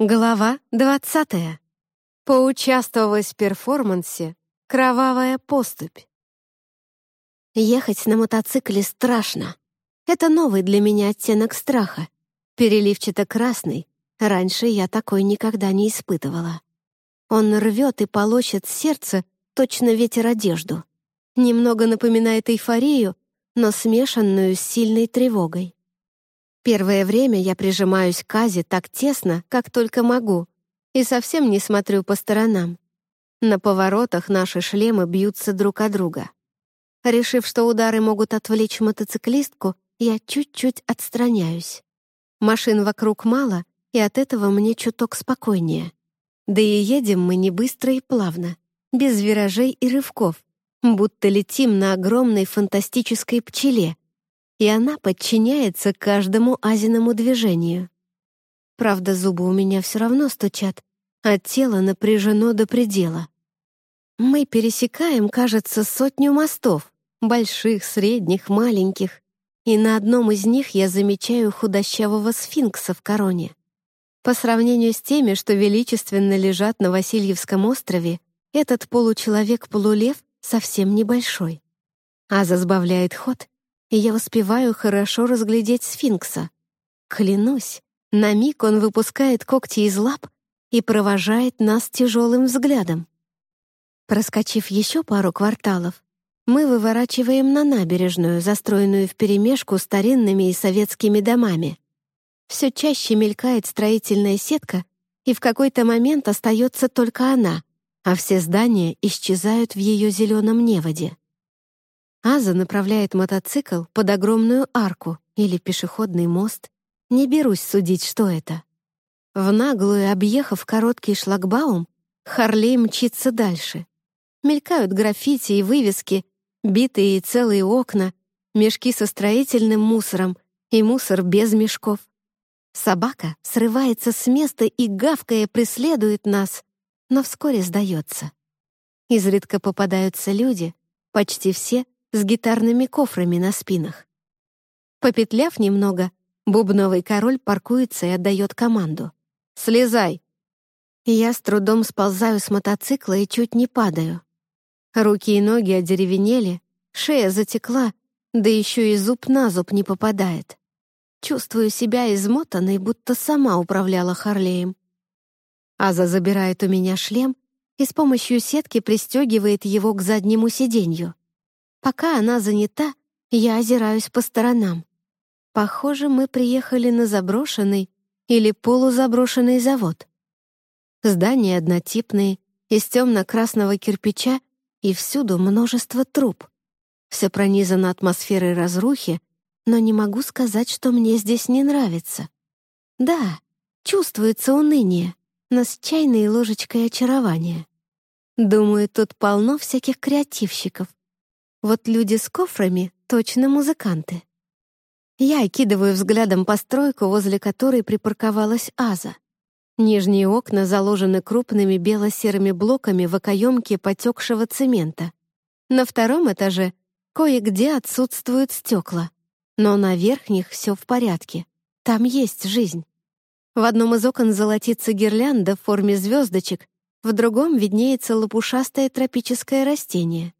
Глава 20. Поучаствовать в перформансе «Кровавая поступь». Ехать на мотоцикле страшно. Это новый для меня оттенок страха. Переливчато-красный. Раньше я такой никогда не испытывала. Он рвет и полощет сердце, точно ветер одежду. Немного напоминает эйфорию, но смешанную с сильной тревогой. Первое время я прижимаюсь к Азе так тесно, как только могу, и совсем не смотрю по сторонам. На поворотах наши шлемы бьются друг о друга. Решив, что удары могут отвлечь мотоциклистку, я чуть-чуть отстраняюсь. Машин вокруг мало, и от этого мне чуток спокойнее. Да и едем мы не быстро и плавно, без виражей и рывков, будто летим на огромной фантастической пчеле, и она подчиняется каждому азиному движению. Правда, зубы у меня все равно стучат, а тело напряжено до предела. Мы пересекаем, кажется, сотню мостов, больших, средних, маленьких, и на одном из них я замечаю худощавого сфинкса в короне. По сравнению с теми, что величественно лежат на Васильевском острове, этот получеловек-полулев совсем небольшой. Аза сбавляет ход, и я успеваю хорошо разглядеть сфинкса. Клянусь, на миг он выпускает когти из лап и провожает нас тяжелым взглядом. Проскочив еще пару кварталов, мы выворачиваем на набережную, застроенную вперемешку старинными и советскими домами. Все чаще мелькает строительная сетка, и в какой-то момент остается только она, а все здания исчезают в ее зеленом неводе. Аза направляет мотоцикл под огромную арку или пешеходный мост. Не берусь судить, что это. В наглую, объехав короткий шлагбаум, Харлей мчится дальше. Мелькают граффити и вывески, битые и целые окна, мешки со строительным мусором и мусор без мешков. Собака срывается с места и, гавкая, преследует нас, но вскоре сдается. Изредка попадаются люди, почти все с гитарными кофрами на спинах. Попетляв немного, бубновый король паркуется и отдает команду. «Слезай!» Я с трудом сползаю с мотоцикла и чуть не падаю. Руки и ноги одеревенели, шея затекла, да еще и зуб на зуб не попадает. Чувствую себя измотанной, будто сама управляла Харлеем. Аза забирает у меня шлем и с помощью сетки пристегивает его к заднему сиденью. Пока она занята, я озираюсь по сторонам. Похоже, мы приехали на заброшенный или полузаброшенный завод. Здания однотипные, из темно-красного кирпича и всюду множество труб. Все пронизано атмосферой разрухи, но не могу сказать, что мне здесь не нравится. Да, чувствуется уныние, но с чайной ложечкой очарования. Думаю, тут полно всяких креативщиков, вот люди с кофрами — точно музыканты. Я окидываю взглядом постройку, возле которой припарковалась Аза. Нижние окна заложены крупными бело-серыми блоками в окоемке потекшего цемента. На втором этаже кое-где отсутствуют стекла, но на верхних все в порядке. Там есть жизнь. В одном из окон золотится гирлянда в форме звездочек, в другом виднеется лопушастое тропическое растение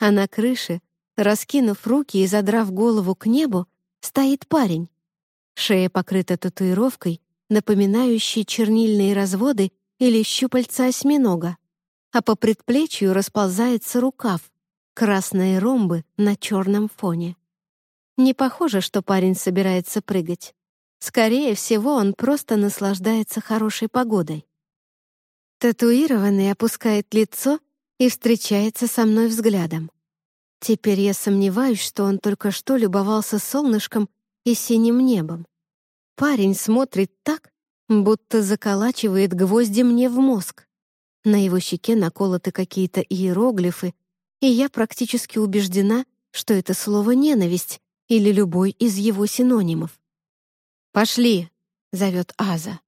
а на крыше, раскинув руки и задрав голову к небу, стоит парень. Шея покрыта татуировкой, напоминающей чернильные разводы или щупальца осьминога, а по предплечью расползается рукав, красные ромбы на черном фоне. Не похоже, что парень собирается прыгать. Скорее всего, он просто наслаждается хорошей погодой. Татуированный опускает лицо и встречается со мной взглядом. Теперь я сомневаюсь, что он только что любовался солнышком и синим небом. Парень смотрит так, будто заколачивает гвозди мне в мозг. На его щеке наколоты какие-то иероглифы, и я практически убеждена, что это слово «ненависть» или любой из его синонимов. «Пошли!» — зовет Аза.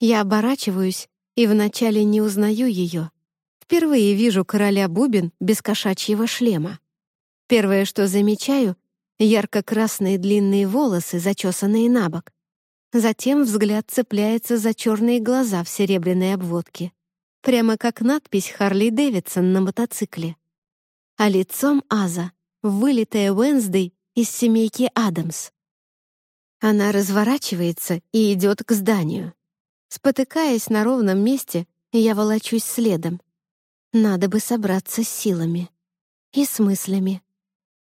Я оборачиваюсь и вначале не узнаю ее, Впервые вижу короля бубен без кошачьего шлема. Первое, что замечаю — ярко-красные длинные волосы, зачесанные на бок. Затем взгляд цепляется за черные глаза в серебряной обводке, прямо как надпись «Харли Дэвидсон» на мотоцикле. А лицом Аза — вылитая Уэнсдей из семейки Адамс. Она разворачивается и идет к зданию. Спотыкаясь на ровном месте, я волочусь следом. Надо бы собраться с силами и с мыслями.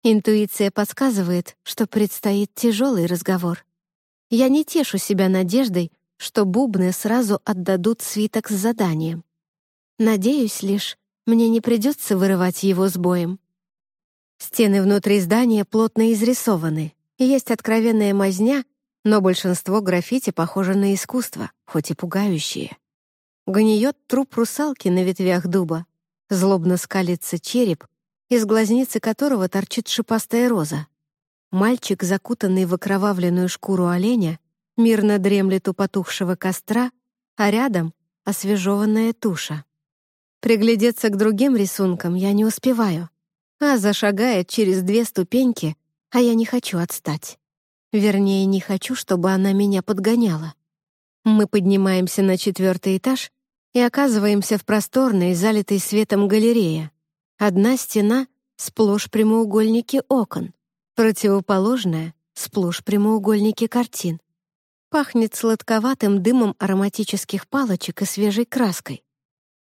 Интуиция подсказывает, что предстоит тяжелый разговор. Я не тешу себя надеждой, что бубны сразу отдадут свиток с заданием. Надеюсь лишь, мне не придется вырывать его с боем. Стены внутри здания плотно изрисованы, есть откровенная мазня, но большинство граффити похоже на искусство, хоть и пугающие. Гниет труп русалки на ветвях дуба, злобно скалится череп, из глазницы которого торчит шипастая роза. Мальчик, закутанный в окровавленную шкуру оленя, мирно дремлет у потухшего костра, а рядом — освежеванная туша. Приглядеться к другим рисункам я не успеваю. А зашагает через две ступеньки, а я не хочу отстать. Вернее, не хочу, чтобы она меня подгоняла. Мы поднимаемся на четвертый этаж и оказываемся в просторной, залитой светом галерее. Одна стена — сплошь прямоугольники окон, противоположная — сплошь прямоугольники картин. Пахнет сладковатым дымом ароматических палочек и свежей краской.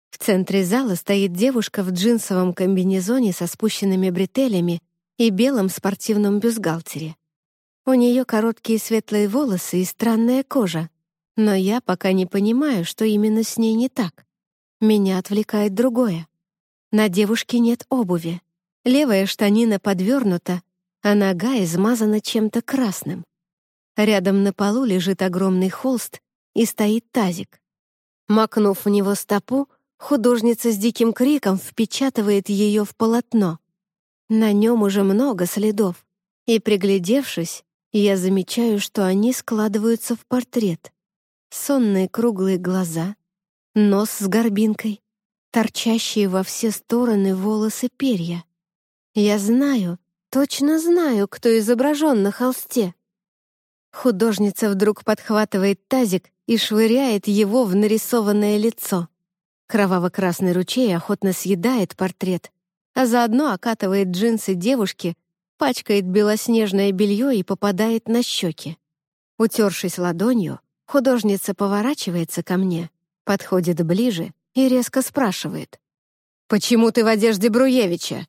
В центре зала стоит девушка в джинсовом комбинезоне со спущенными бретелями и белом спортивном бюстгальтере. У нее короткие светлые волосы и странная кожа, но я пока не понимаю, что именно с ней не так. Меня отвлекает другое. На девушке нет обуви. Левая штанина подвернута, а нога измазана чем-то красным. Рядом на полу лежит огромный холст и стоит тазик. Макнув в него стопу, художница с диким криком впечатывает ее в полотно. На нем уже много следов, и, приглядевшись, я замечаю, что они складываются в портрет. Сонные круглые глаза, нос с горбинкой, торчащие во все стороны волосы перья. Я знаю, точно знаю, кто изображен на холсте. Художница вдруг подхватывает тазик и швыряет его в нарисованное лицо. Кроваво-красный ручей охотно съедает портрет, а заодно окатывает джинсы девушки, пачкает белоснежное белье и попадает на щеки. Утершись ладонью, художница поворачивается ко мне, подходит ближе и резко спрашивает. «Почему ты в одежде Бруевича?»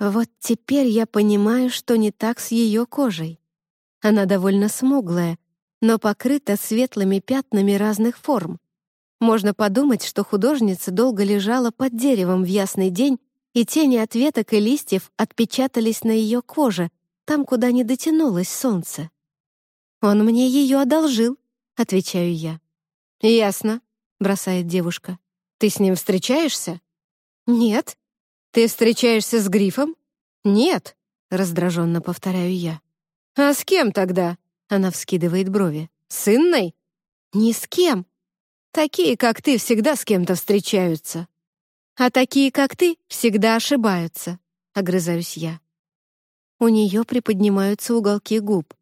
Вот теперь я понимаю, что не так с ее кожей. Она довольно смуглая, но покрыта светлыми пятнами разных форм. Можно подумать, что художница долго лежала под деревом в ясный день, и тени от веток и листьев отпечатались на ее коже, там, куда не дотянулось солнце. «Он мне ее одолжил», — отвечаю я. «Ясно», бросает девушка. «Ты с ним встречаешься?» «Нет». «Ты встречаешься с Грифом?» «Нет», — раздраженно повторяю я. «А с кем тогда?» — она вскидывает брови. «С Инной?» «Ни с кем. Такие, как ты, всегда с кем-то встречаются. А такие, как ты, всегда ошибаются», — огрызаюсь я. У нее приподнимаются уголки губ.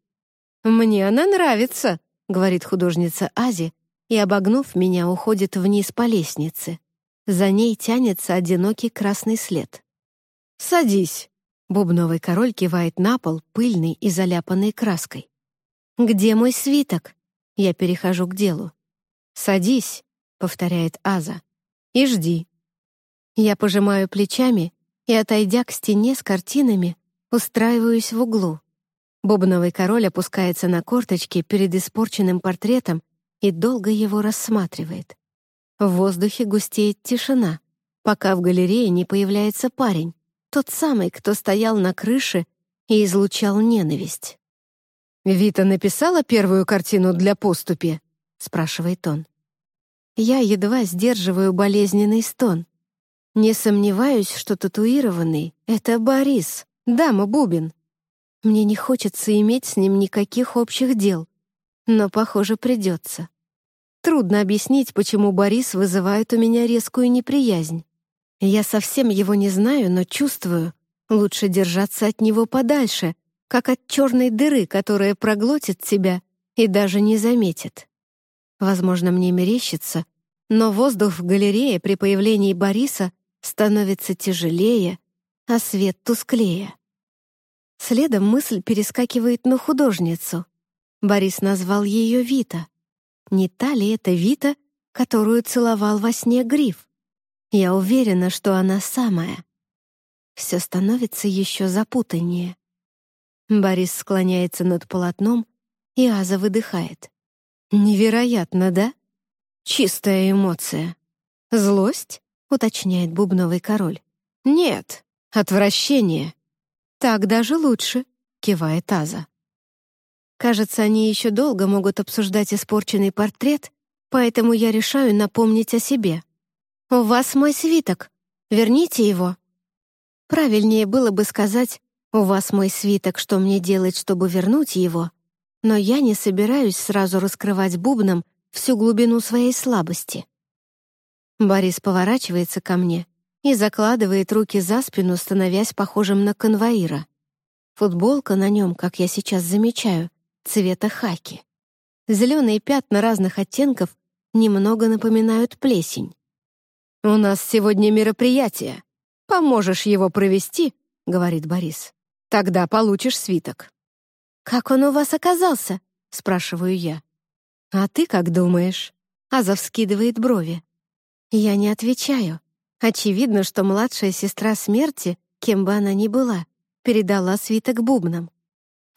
«Мне она нравится», — говорит художница Ази, и, обогнув меня, уходит вниз по лестнице. За ней тянется одинокий красный след. «Садись!» — бубновый король кивает на пол, пыльный и заляпанный краской. «Где мой свиток?» Я перехожу к делу. «Садись», — повторяет Аза, — «и жди». Я пожимаю плечами и, отойдя к стене с картинами, устраиваюсь в углу. Бубновый король опускается на корточки перед испорченным портретом и долго его рассматривает. В воздухе густеет тишина, пока в галерее не появляется парень, тот самый, кто стоял на крыше и излучал ненависть. «Вита написала первую картину для поступи?» — спрашивает он. Я едва сдерживаю болезненный стон. Не сомневаюсь, что татуированный — это Борис, дама Бубин. Мне не хочется иметь с ним никаких общих дел, но, похоже, придется. Трудно объяснить, почему Борис вызывает у меня резкую неприязнь. Я совсем его не знаю, но чувствую, лучше держаться от него подальше, как от черной дыры, которая проглотит тебя и даже не заметит. Возможно, мне мерещится, но воздух в галерее при появлении Бориса становится тяжелее, а свет тусклее. Следом мысль перескакивает на художницу. Борис назвал ее Вита. Не та ли это Вита, которую целовал во сне Гриф? Я уверена, что она самая. Все становится еще запутаннее. Борис склоняется над полотном, и Аза выдыхает. «Невероятно, да? Чистая эмоция. Злость?» — уточняет бубновый король. «Нет, отвращение». «Так даже лучше», — кивает Аза. Кажется, они еще долго могут обсуждать испорченный портрет, поэтому я решаю напомнить о себе. «У вас мой свиток. Верните его». Правильнее было бы сказать «У вас мой свиток, что мне делать, чтобы вернуть его?» Но я не собираюсь сразу раскрывать бубном всю глубину своей слабости. Борис поворачивается ко мне и закладывает руки за спину, становясь похожим на конвоира. Футболка на нем, как я сейчас замечаю, цвета хаки. Зеленые пятна разных оттенков немного напоминают плесень. «У нас сегодня мероприятие», «Поможешь его провести», — говорит Борис. «Тогда получишь свиток». «Как он у вас оказался?» — спрашиваю я. «А ты как думаешь?» — Азов скидывает брови. Я не отвечаю. Очевидно, что младшая сестра смерти, кем бы она ни была, передала свиток бубнам.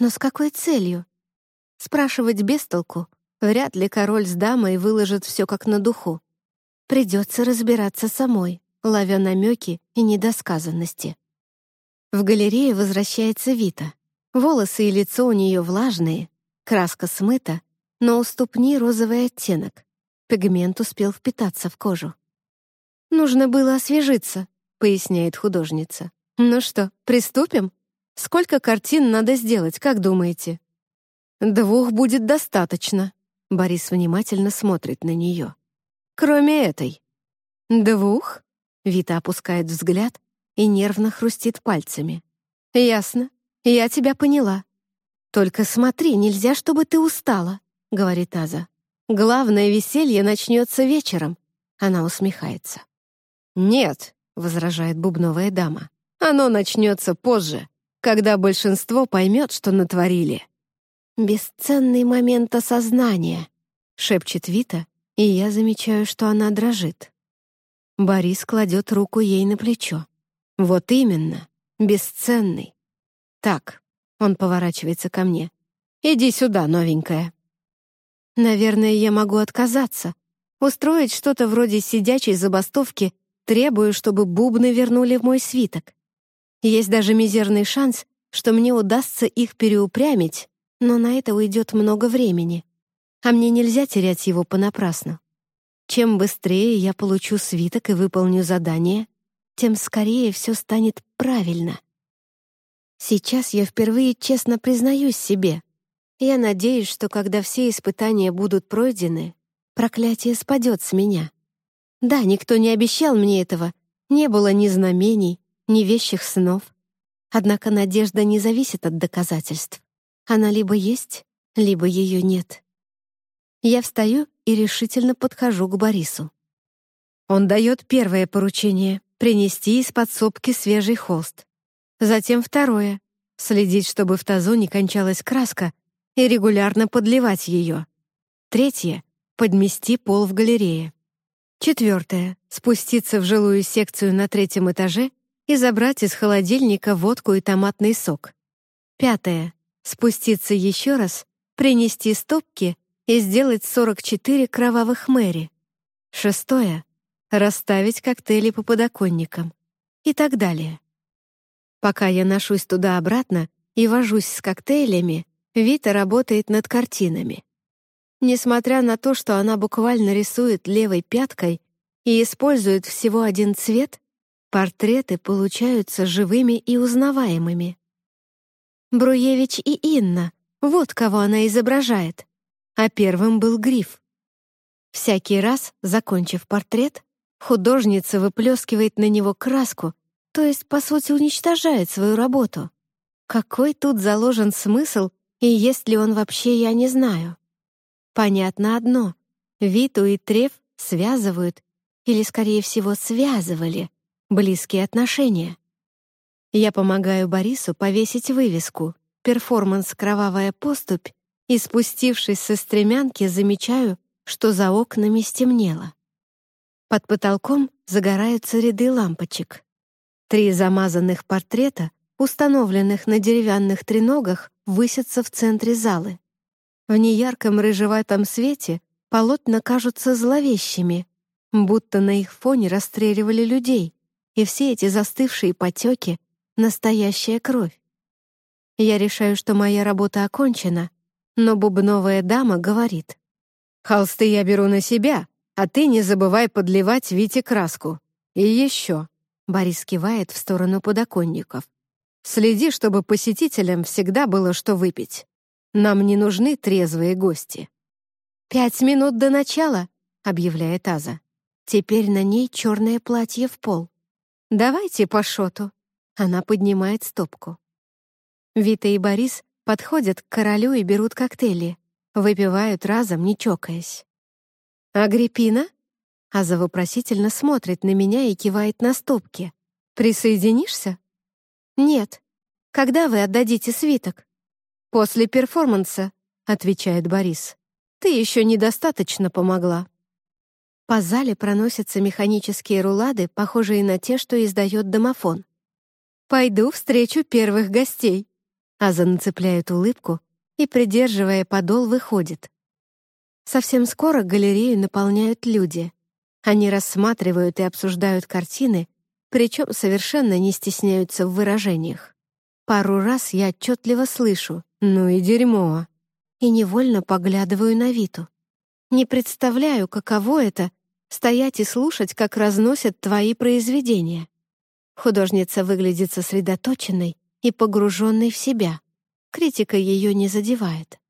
Но с какой целью? Спрашивать без. Вряд ли король с дамой выложит все как на духу. Придется разбираться самой ловя намеки и недосказанности. В галерее возвращается Вита. Волосы и лицо у нее влажные, краска смыта, но у ступни розовый оттенок. Пигмент успел впитаться в кожу. «Нужно было освежиться», — поясняет художница. «Ну что, приступим? Сколько картин надо сделать, как думаете?» «Двух будет достаточно», — Борис внимательно смотрит на нее. «Кроме этой». «Двух?» Вита опускает взгляд и нервно хрустит пальцами. «Ясно. Я тебя поняла. Только смотри, нельзя, чтобы ты устала», — говорит Аза. «Главное веселье начнется вечером», — она усмехается. «Нет», — возражает бубновая дама. «Оно начнется позже, когда большинство поймет, что натворили». «Бесценный момент осознания», — шепчет Вита, и я замечаю, что она дрожит. Борис кладет руку ей на плечо. «Вот именно, бесценный. Так, он поворачивается ко мне. Иди сюда, новенькая». Наверное, я могу отказаться, устроить что-то вроде сидячей забастовки, требую, чтобы бубны вернули в мой свиток. Есть даже мизерный шанс, что мне удастся их переупрямить, но на это уйдет много времени, а мне нельзя терять его понапрасну. Чем быстрее я получу свиток и выполню задание, тем скорее все станет правильно. Сейчас я впервые честно признаюсь себе. Я надеюсь, что когда все испытания будут пройдены, проклятие спадет с меня. Да, никто не обещал мне этого, не было ни знамений, ни вещих снов. Однако надежда не зависит от доказательств. Она либо есть, либо ее нет. Я встаю и решительно подхожу к Борису. Он дает первое поручение — принести из подсобки свежий холст. Затем второе — следить, чтобы в тазу не кончалась краска, и регулярно подливать ее. Третье — подмести пол в галерее. Четвертое — спуститься в жилую секцию на третьем этаже и забрать из холодильника водку и томатный сок. Пятое — спуститься еще раз, принести стопки и сделать 44 кровавых Мэри. Шестое — расставить коктейли по подоконникам. И так далее. Пока я ношусь туда-обратно и вожусь с коктейлями, Вита работает над картинами. Несмотря на то, что она буквально рисует левой пяткой и использует всего один цвет, портреты получаются живыми и узнаваемыми. Бруевич и Инна — вот кого она изображает а первым был гриф. Всякий раз, закончив портрет, художница выплескивает на него краску, то есть, по сути, уничтожает свою работу. Какой тут заложен смысл, и есть ли он вообще, я не знаю. Понятно одно — Виту и Треф связывают, или, скорее всего, связывали, близкие отношения. Я помогаю Борису повесить вывеску «Перформанс «Кровавая поступь» и, спустившись со стремянки, замечаю, что за окнами стемнело. Под потолком загораются ряды лампочек. Три замазанных портрета, установленных на деревянных треногах, высятся в центре залы. В неярком рыжеватом свете полотна кажутся зловещими, будто на их фоне расстреливали людей, и все эти застывшие потеки — настоящая кровь. Я решаю, что моя работа окончена, но бубновая дама говорит. «Холсты я беру на себя, а ты не забывай подливать Вите краску. И еще». Борис кивает в сторону подоконников. «Следи, чтобы посетителям всегда было что выпить. Нам не нужны трезвые гости». «Пять минут до начала», — объявляет Аза. Теперь на ней черное платье в пол. «Давайте по шоту». Она поднимает стопку. Вита и Борис подходят к королю и берут коктейли. Выпивают разом, не чокаясь. «Агриппина?» Аза вопросительно смотрит на меня и кивает на стопки. «Присоединишься?» «Нет. Когда вы отдадите свиток?» «После перформанса», — отвечает Борис. «Ты еще недостаточно помогла». По зале проносятся механические рулады, похожие на те, что издает домофон. «Пойду встречу первых гостей». Аза нацепляет улыбку и, придерживая подол, выходит. Совсем скоро галерею наполняют люди. Они рассматривают и обсуждают картины, причем совершенно не стесняются в выражениях. Пару раз я отчетливо слышу «ну и дерьмо», и невольно поглядываю на Виту. Не представляю, каково это — стоять и слушать, как разносят твои произведения. Художница выглядит сосредоточенной и погруженной в себя. Критика ее не задевает.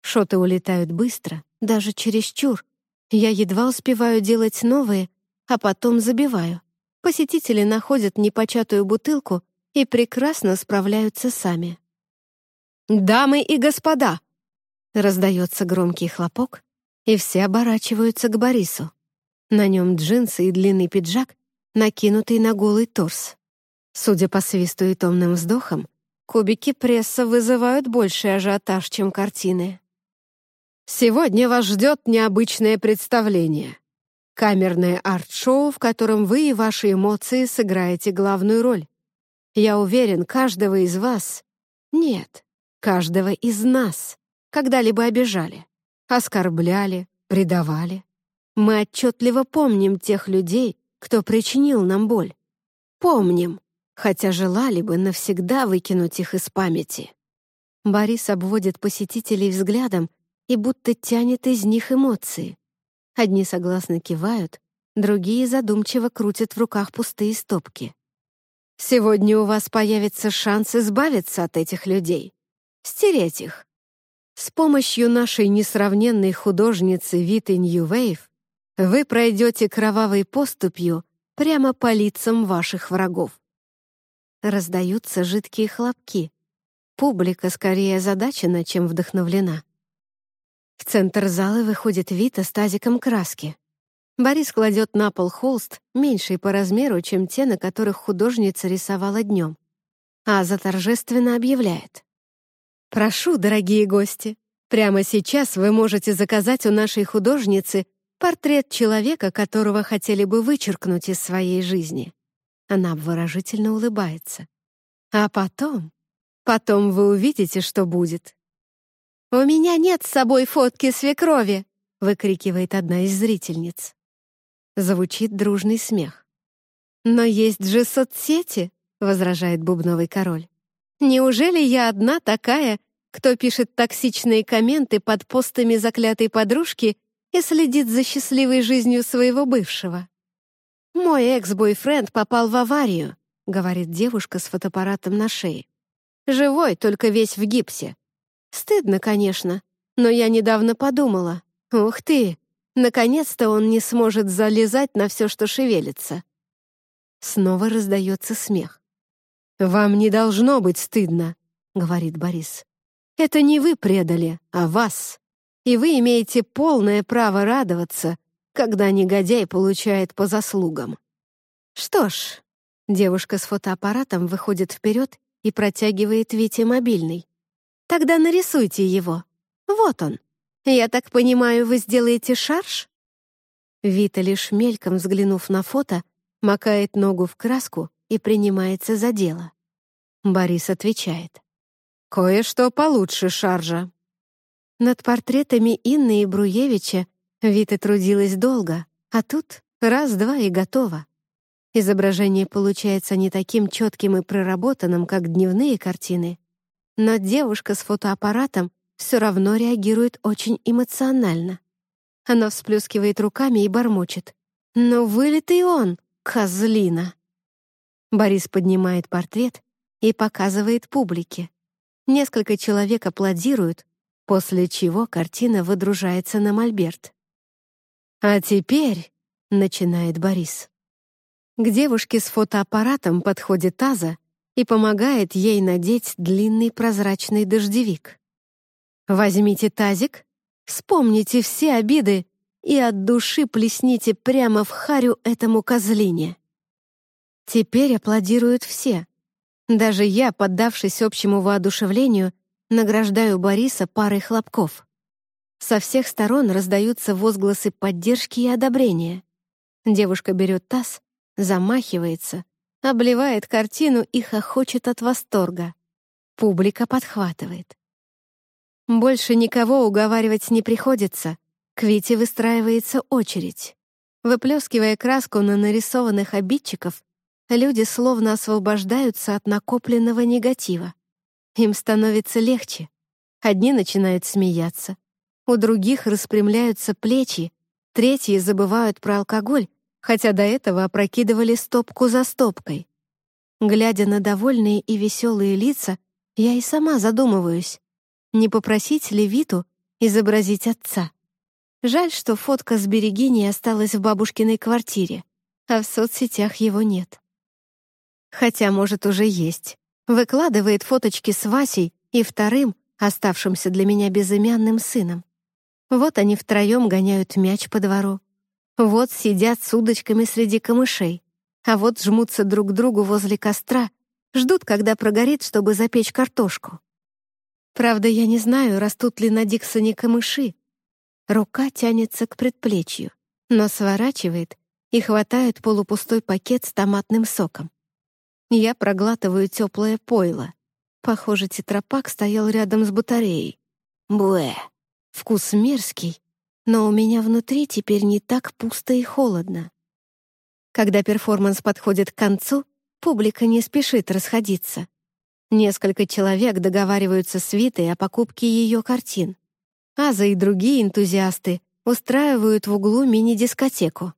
Шоты улетают быстро, даже чересчур. Я едва успеваю делать новые, а потом забиваю. Посетители находят непочатую бутылку и прекрасно справляются сами. «Дамы и господа!» Раздается громкий хлопок, и все оборачиваются к Борису. На нем джинсы и длинный пиджак, накинутый на голый торс. Судя по свисту и томным вздохам, кубики пресса вызывают больший ажиотаж, чем картины. Сегодня вас ждет необычное представление. Камерное арт-шоу, в котором вы и ваши эмоции сыграете главную роль. Я уверен, каждого из вас... Нет, каждого из нас когда-либо обижали оскорбляли, предавали. Мы отчетливо помним тех людей, кто причинил нам боль. Помним, хотя желали бы навсегда выкинуть их из памяти. Борис обводит посетителей взглядом и будто тянет из них эмоции. Одни согласно кивают, другие задумчиво крутят в руках пустые стопки. Сегодня у вас появится шанс избавиться от этих людей, стереть их, с помощью нашей несравненной художницы Виты Ньювейв вы пройдете кровавой поступью прямо по лицам ваших врагов. Раздаются жидкие хлопки. Публика скорее озадачена, чем вдохновлена. В центр зала выходит Вита с тазиком краски. Борис кладет на пол холст, меньший по размеру, чем те, на которых художница рисовала днем. Аза торжественно объявляет. Прошу, дорогие гости, прямо сейчас вы можете заказать у нашей художницы портрет человека, которого хотели бы вычеркнуть из своей жизни. Она обворожительно улыбается. А потом, потом вы увидите, что будет. «У меня нет с собой фотки свекрови!» — выкрикивает одна из зрительниц. Звучит дружный смех. «Но есть же соцсети!» — возражает бубновый король. Неужели я одна такая, кто пишет токсичные комменты под постами заклятой подружки и следит за счастливой жизнью своего бывшего? «Мой экс-бойфренд попал в аварию», — говорит девушка с фотоаппаратом на шее. «Живой, только весь в гипсе. Стыдно, конечно, но я недавно подумала. Ух ты, наконец-то он не сможет залезать на все, что шевелится». Снова раздается смех. «Вам не должно быть стыдно», — говорит Борис. «Это не вы предали, а вас. и вы имеете полное право радоваться, когда негодяй получает по заслугам. Что ж, девушка с фотоаппаратом выходит вперед и протягивает Вите мобильный. Тогда нарисуйте его. Вот он. Я так понимаю, вы сделаете шарж? Вита, лишь мельком взглянув на фото, макает ногу в краску и принимается за дело. Борис отвечает. «Кое-что получше шаржа». Над портретами Инны и Бруевича Вита трудилась долго, а тут раз-два и готово. Изображение получается не таким четким и проработанным, как дневные картины, но девушка с фотоаппаратом все равно реагирует очень эмоционально. Она всплескивает руками и бормочет. «Ну, вылитый он, козлина!» Борис поднимает портрет и показывает публике. Несколько человек аплодируют, после чего картина выдружается на мольберт. «А теперь», — начинает Борис. К девушке с фотоаппаратом подходит Таза и помогает ей надеть длинный прозрачный дождевик. Возьмите тазик, вспомните все обиды и от души плесните прямо в харю этому козлине. Теперь аплодируют все. Даже я, поддавшись общему воодушевлению, награждаю Бориса парой хлопков. Со всех сторон раздаются возгласы поддержки и одобрения. Девушка берет таз, замахивается, обливает картину и хохочет от восторга. Публика подхватывает. Больше никого уговаривать не приходится. К Вите выстраивается очередь. Выплескивая краску на нарисованных обидчиков, люди словно освобождаются от накопленного негатива. Им становится легче. Одни начинают смеяться, у других распрямляются плечи, третьи забывают про алкоголь, хотя до этого опрокидывали стопку за стопкой. Глядя на довольные и веселые лица, я и сама задумываюсь, не попросить Левиту изобразить отца. Жаль, что фотка с Берегиней осталась в бабушкиной квартире, а в соцсетях его нет. Хотя, может, уже есть. Выкладывает фоточки с Васей и вторым, оставшимся для меня безымянным сыном. Вот они втроем гоняют мяч по двору. Вот сидят с удочками среди камышей. А вот жмутся друг к другу возле костра, ждут, когда прогорит, чтобы запечь картошку. Правда, я не знаю, растут ли на Диксоне камыши. Рука тянется к предплечью, но сворачивает и хватает полупустой пакет с томатным соком. Я проглатываю теплое пойло. Похоже, тетрапак стоял рядом с батареей. Буэ. Вкус мерзкий, но у меня внутри теперь не так пусто и холодно. Когда перформанс подходит к концу, публика не спешит расходиться. Несколько человек договариваются с Витой о покупке ее картин. Аза и другие энтузиасты устраивают в углу мини-дискотеку.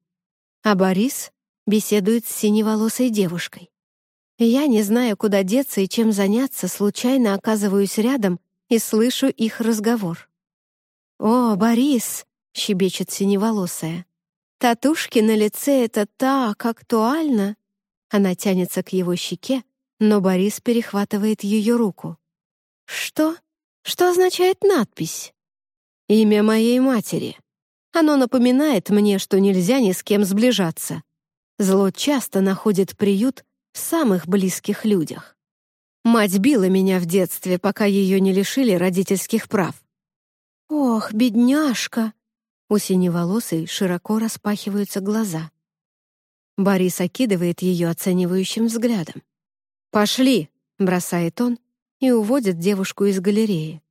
А Борис беседует с синеволосой девушкой. Я, не знаю, куда деться и чем заняться, случайно оказываюсь рядом и слышу их разговор. «О, Борис!» — щебечет синеволосая. «Татушки на лице — это так актуально!» Она тянется к его щеке, но Борис перехватывает ее руку. «Что? Что означает надпись?» «Имя моей матери. Оно напоминает мне, что нельзя ни с кем сближаться. Зло часто находит приют самых близких людях. Мать била меня в детстве, пока ее не лишили родительских прав. «Ох, бедняжка!» У синеволосой широко распахиваются глаза. Борис окидывает ее оценивающим взглядом. «Пошли!» — бросает он и уводит девушку из галереи.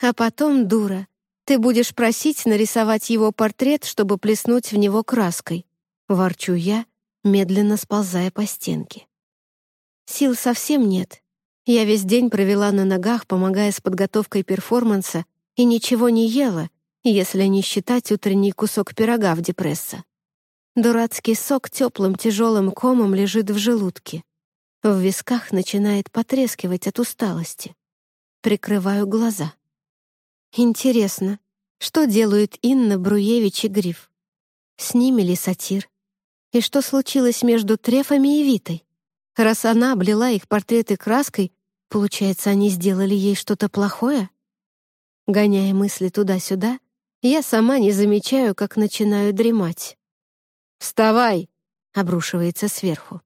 «А потом, дура, ты будешь просить нарисовать его портрет, чтобы плеснуть в него краской», — ворчу я, медленно сползая по стенке. Сил совсем нет. Я весь день провела на ногах, помогая с подготовкой перформанса, и ничего не ела, если не считать утренний кусок пирога в депресса. Дурацкий сок теплым тяжелым комом лежит в желудке. В висках начинает потрескивать от усталости. Прикрываю глаза. Интересно, что делают Инна, Бруевич и Гриф? С ними ли сатир? И что случилось между Трефами и Витой? Раз она облила их портреты краской, получается, они сделали ей что-то плохое? Гоняя мысли туда-сюда, я сама не замечаю, как начинаю дремать. «Вставай!» — обрушивается сверху.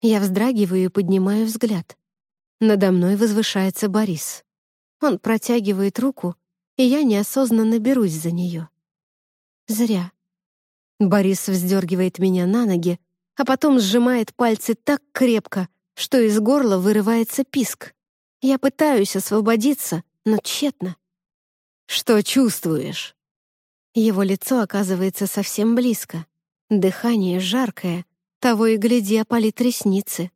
Я вздрагиваю и поднимаю взгляд. Надо мной возвышается Борис. Он протягивает руку, и я неосознанно берусь за нее. Зря. Борис вздергивает меня на ноги, а потом сжимает пальцы так крепко, что из горла вырывается писк. Я пытаюсь освободиться, но тщетно. «Что чувствуешь?» Его лицо оказывается совсем близко. Дыхание жаркое, того и гляди опалит ресницы.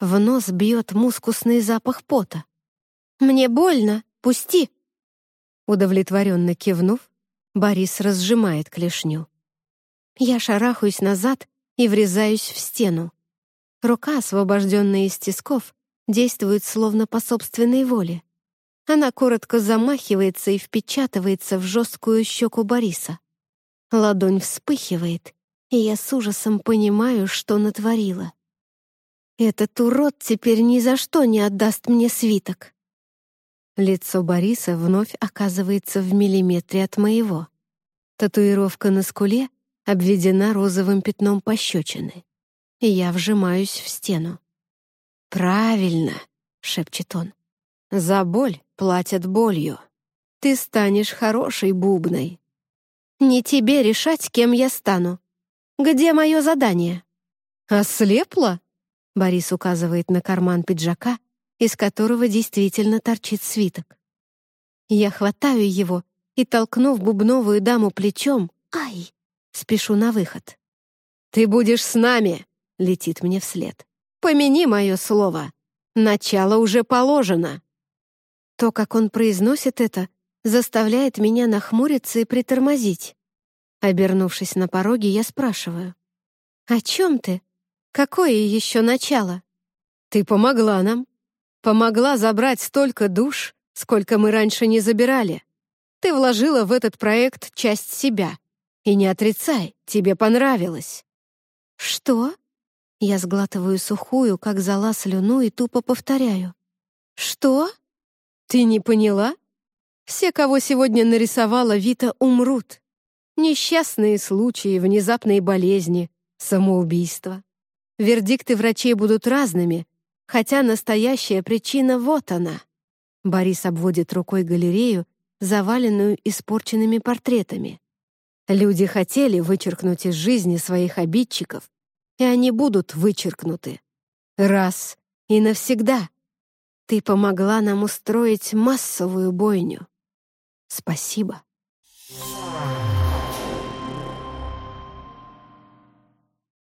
В нос бьет мускусный запах пота. «Мне больно! Пусти!» Удовлетворенно кивнув, Борис разжимает клешню. Я шарахаюсь назад и врезаюсь в стену. Рука, освобожденная из тисков, действует словно по собственной воле. Она коротко замахивается и впечатывается в жесткую щеку Бориса. Ладонь вспыхивает, и я с ужасом понимаю, что натворила. Этот урод теперь ни за что не отдаст мне свиток. Лицо Бориса вновь оказывается в миллиметре от моего. Татуировка на скуле обведена розовым пятном пощечины. И я вжимаюсь в стену. «Правильно», — шепчет он. «За боль платят болью. Ты станешь хорошей бубной. Не тебе решать, кем я стану. Где мое задание?» «Ослепла?» — Борис указывает на карман пиджака, из которого действительно торчит свиток. Я хватаю его и, толкнув бубновую даму плечом, ай, спешу на выход. «Ты будешь с нами!» — летит мне вслед. «Помяни мое слово. Начало уже положено». То, как он произносит это, заставляет меня нахмуриться и притормозить. Обернувшись на пороге, я спрашиваю. «О чем ты? Какое еще начало?» «Ты помогла нам. Помогла забрать столько душ, сколько мы раньше не забирали. Ты вложила в этот проект часть себя. И не отрицай, тебе понравилось». «Что?» Я сглатываю сухую, как зала слюну, и тупо повторяю. «Что?» «Ты не поняла? Все, кого сегодня нарисовала Вита, умрут. Несчастные случаи, внезапные болезни, самоубийства. Вердикты врачей будут разными, хотя настоящая причина вот она». Борис обводит рукой галерею, заваленную испорченными портретами. Люди хотели вычеркнуть из жизни своих обидчиков, и они будут вычеркнуты. Раз и навсегда. Ты помогла нам устроить массовую бойню. Спасибо. Спасибо.